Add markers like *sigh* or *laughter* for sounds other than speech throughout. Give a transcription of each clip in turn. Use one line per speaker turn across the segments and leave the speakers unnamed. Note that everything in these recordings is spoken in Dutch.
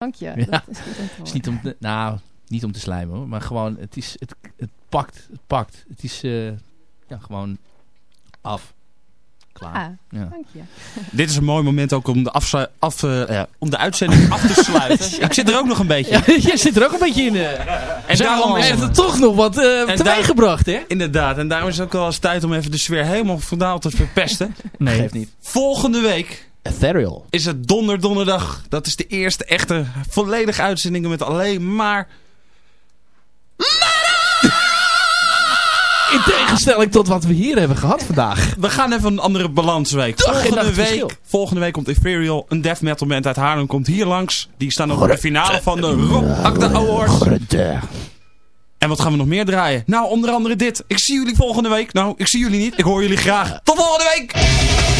Dank je.
Ja.
Dat is niet om te
is niet om te, nou, niet om te slijmen hoor. Maar gewoon, het, is, het, het pakt. Het pakt. Het is eh, ja, gewoon af. Klaar.
Ah,
Ja.
dank je. *laughs*
Dit is een mooi moment ook om de, afslu- af, eh, ja, om de uitzending af te sluiten. *laughs* Ik zit er ook nog een beetje
Ja,
in. *laughs*
je zit er ook een beetje in. eh.
En daarom is
heeft
het
toch nog wat eh
En
teweeg
daar-
gebracht, hè?
Inderdaad, en daarom is het ook wel eens tijd om even de sfeer helemaal vandaal te verpesten.
Nee. Geeft niet.
Volgende week
Ethereal.
is het Donder Donderdag. Dat is de eerste echte volledige uitzending met alleen maar...
In tegenstelling tot wat we hier hebben gehad vandaag.
We gaan even een andere balansweek.
Dag en
Volgende
verschil.
week, volgende week komt Ethereal, een death metal band uit Haarlem, komt hier langs. Die staan nog op de finale van de Rob Akda Awards. En wat gaan we nog meer draaien? Nou, onder andere dit. Ik zie jullie volgende week. Nou, ik zie jullie niet. Ik hoor jullie graag. Tot volgende week!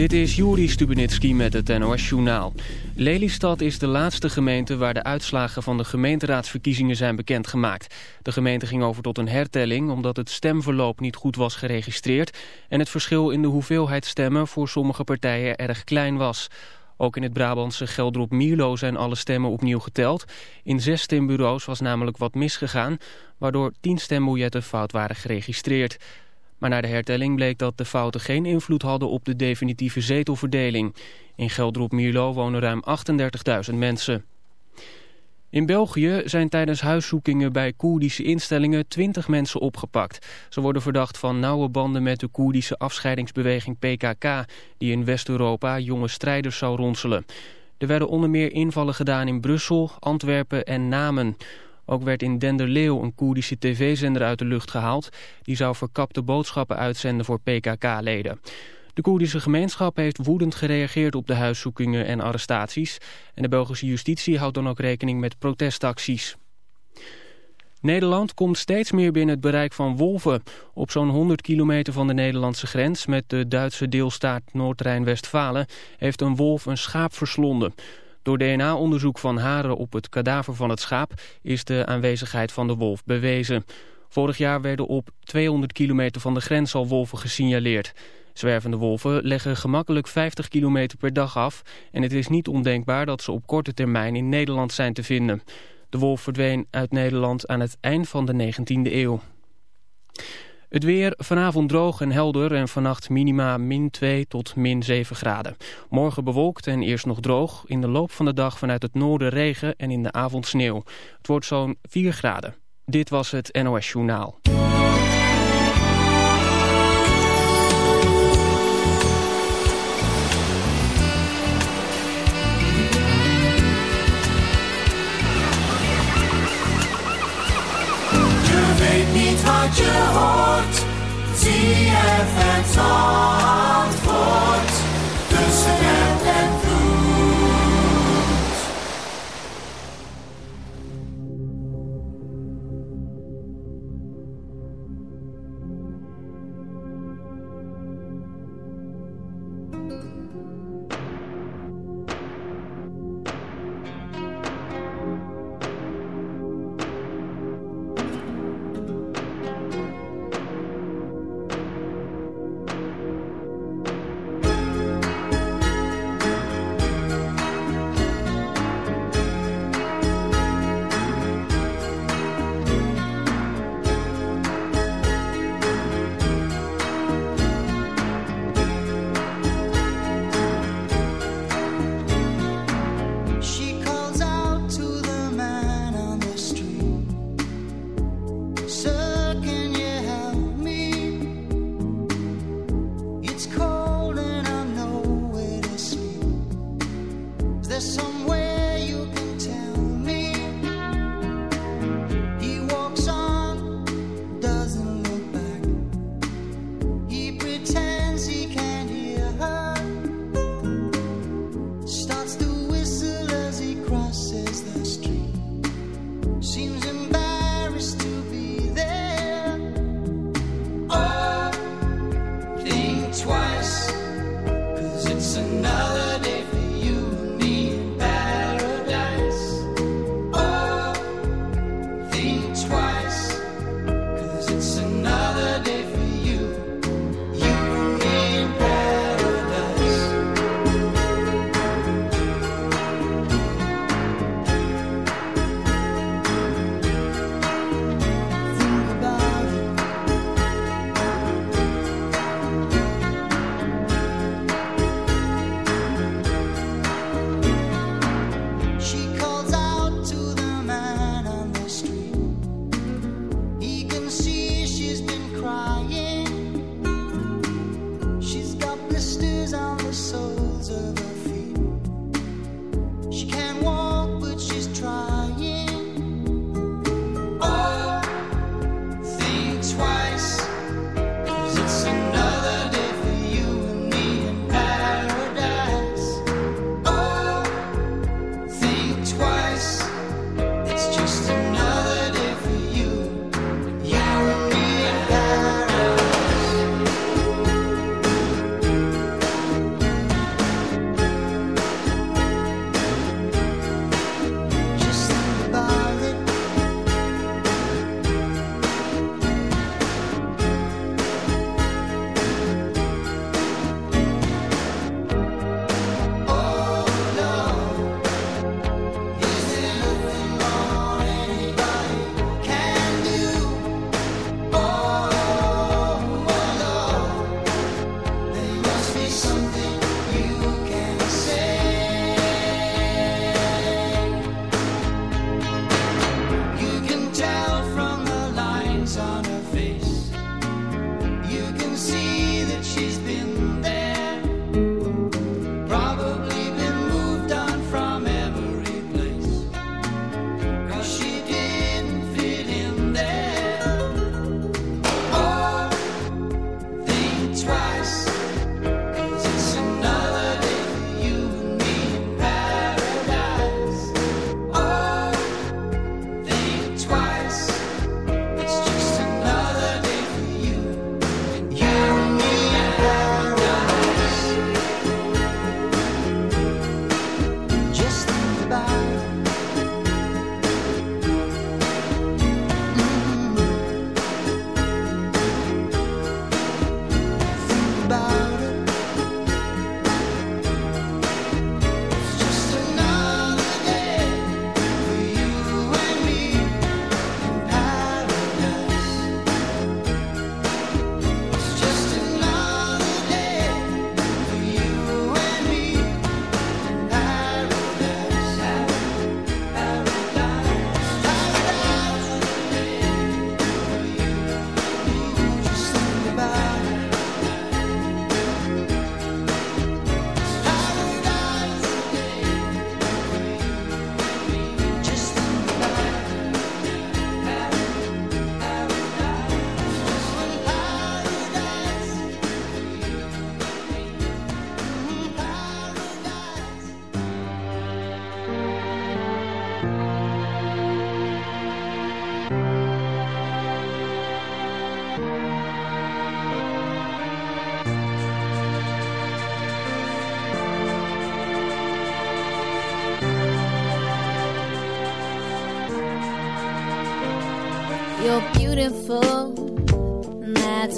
Dit is Juri Stubenitski met het NOS-journaal. Lelystad is de laatste gemeente waar de uitslagen van de gemeenteraadsverkiezingen zijn bekendgemaakt. De gemeente ging over tot een hertelling omdat het stemverloop niet goed was geregistreerd... en het verschil in de hoeveelheid stemmen voor sommige partijen erg klein was. Ook in het Brabantse Geldrop Mierlo zijn alle stemmen opnieuw geteld. In zes stembureaus was namelijk wat misgegaan... waardoor tien stembiljetten fout waren geregistreerd. Maar na de hertelling bleek dat de fouten geen invloed hadden op de definitieve zetelverdeling. In Geldrop Mierlo wonen ruim 38.000 mensen. In België zijn tijdens huiszoekingen bij Koerdische instellingen 20 mensen opgepakt. Ze worden verdacht van nauwe banden met de Koerdische afscheidingsbeweging PKK... die in West-Europa jonge strijders zou ronselen. Er werden onder meer invallen gedaan in Brussel, Antwerpen en Namen... Ook werd in Denderleeuw een Koerdische tv-zender uit de lucht gehaald. Die zou verkapte boodschappen uitzenden voor PKK-leden. De Koerdische gemeenschap heeft woedend gereageerd op de huiszoekingen en arrestaties. En de Belgische justitie houdt dan ook rekening met protestacties. Nederland komt steeds meer binnen het bereik van wolven. Op zo'n 100 kilometer van de Nederlandse grens met de Duitse deelstaat Noord-Rijn-Westfalen heeft een wolf een schaap verslonden. Door DNA-onderzoek van haren op het kadaver van het schaap is de aanwezigheid van de wolf bewezen. Vorig jaar werden op 200 kilometer van de grens al wolven gesignaleerd. Zwervende wolven leggen gemakkelijk 50 kilometer per dag af... en het is niet ondenkbaar dat ze op korte termijn in Nederland zijn te vinden. De wolf verdween uit Nederland aan het eind van de 19e eeuw. Het weer vanavond droog en helder en vannacht minima min 2 tot min 7 graden. Morgen bewolkt en eerst nog droog. In de loop van de dag vanuit het noorden regen en in de avond sneeuw. Het wordt zo'n 4 graden. Dit was het NOS Journaal.
Wat je hoort. ZFM Zandvoort. Tussen app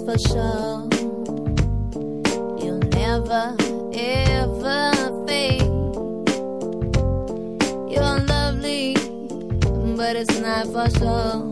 for sure. You'll never, ever fade. You're lovely, but it's not for sure.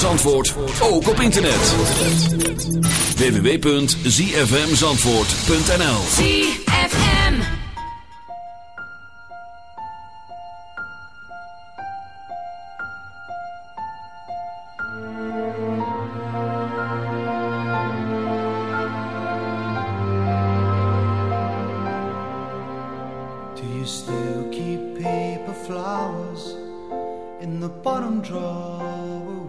Zandvoort ook op internet. www.zfmzandvoort.nl
ZFM
Do you still keep paper flowers in the bottom drawer?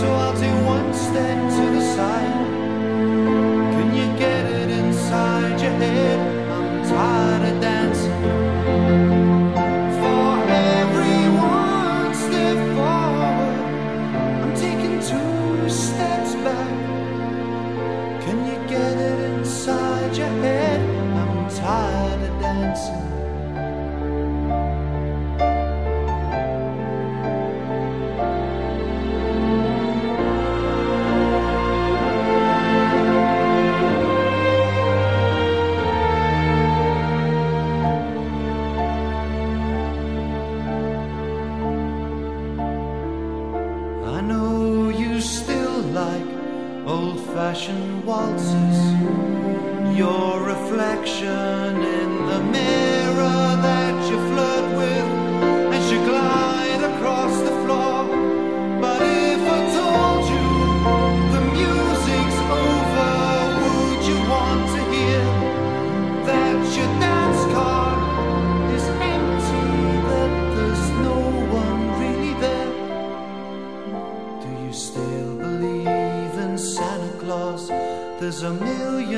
so I'll take one step to the side. I know you still like old fashioned waltzes. Your reflection in the mirror that you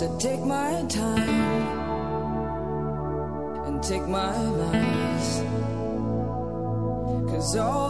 So take my time and take my lies. Cause all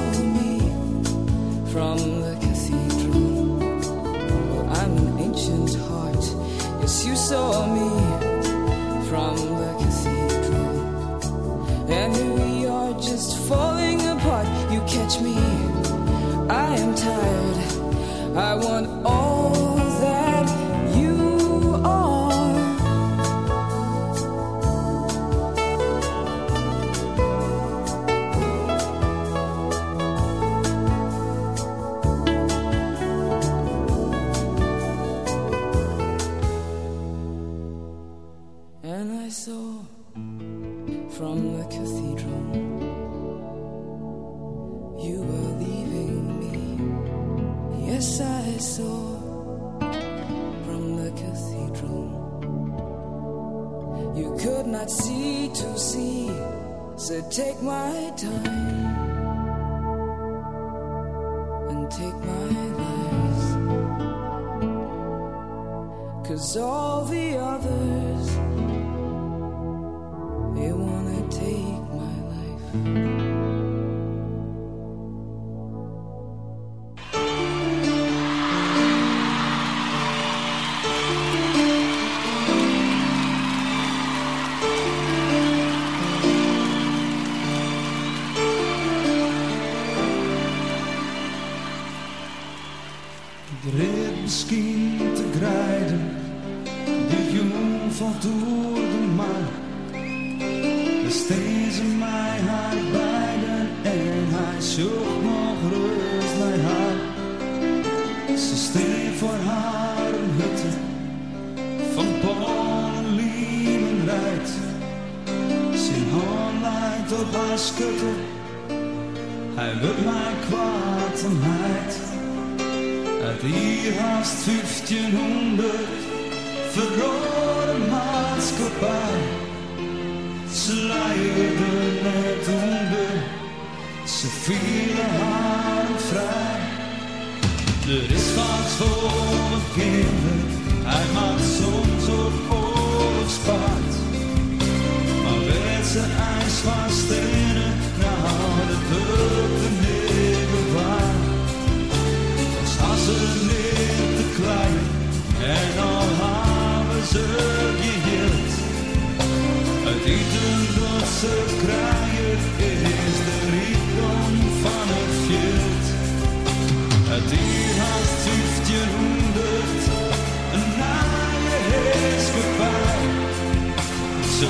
Uit hier haast 1500 verloren maatschappij. Ze leiden net onder, ze vielen haar vrij. Er is wat voor kinderen, hij maakt soms op oorlogspaard. Maar werd zijn ijs van steen. Het is een eten roze het is de rijkdom van het veld. Het dier haast 1500, een naaie heerskepaar. Ze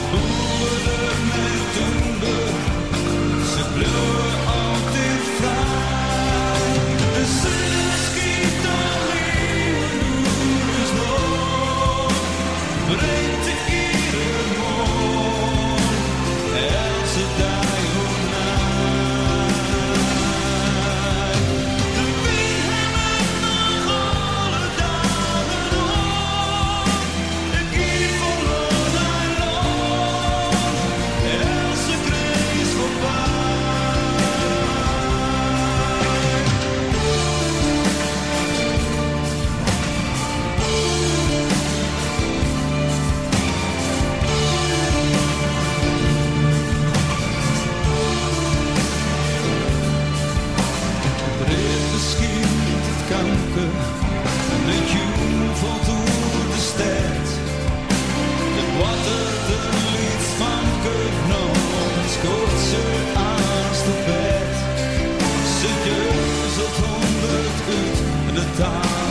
song